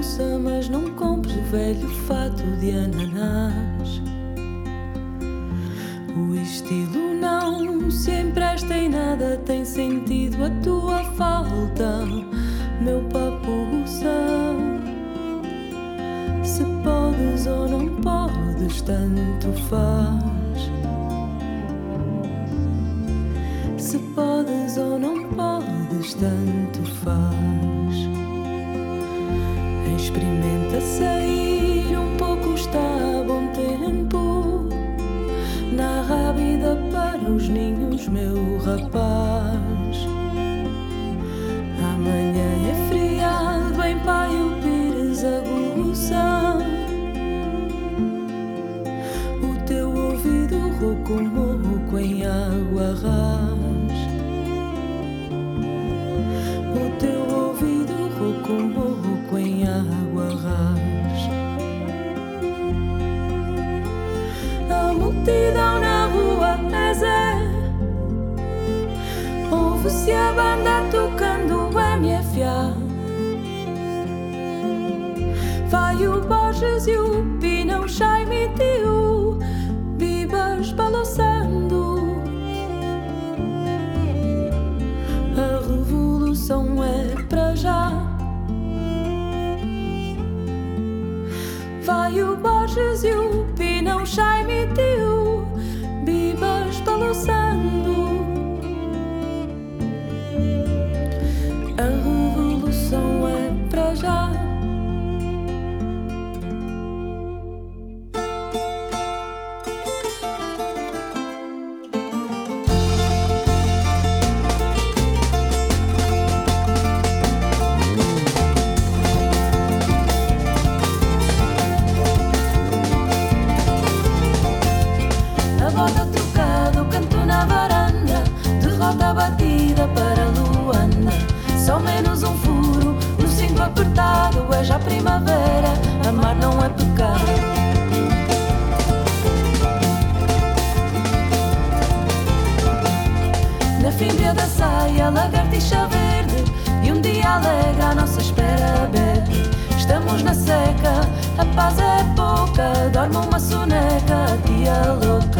puça, mas não compres o velho fato de ananás. O estilo não se empresta em nada, tem sentido a tua falta, meu papuça. Se podes ou não podes, tanto faz. Se podes ou não podes, tanto faz. Experimenta sair um pouco, está a bom tempo. Na rábida para os ninhos, meu rapaz. Amanhã é friado em Paio Pires aguça. O teu ouvido rouco multidão na rua é Zé. Ouve-se a banda tocando MFA. Vai o Borges e o Pinão Jaime e o Bibas balançando. A revolução é para já. Vai o Borges e o Pinão Jaime e o é pecado Na fímbria da saia, lagartixa verde E um dia alegre à nossa espera bebe Estamos na seca, a paz é pouca Dorme uma soneca, a tia louca